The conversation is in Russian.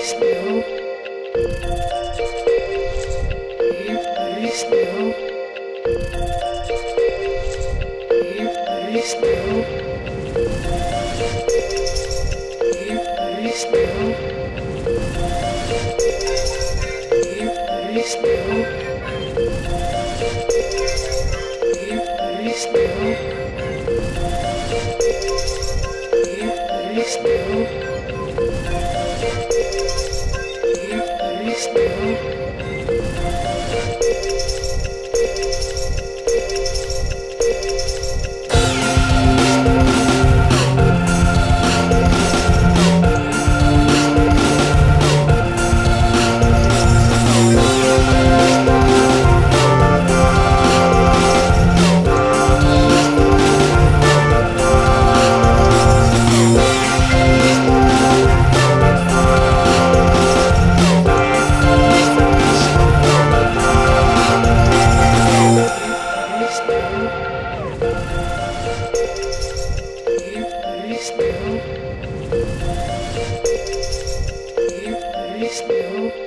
still Thank you. always knew.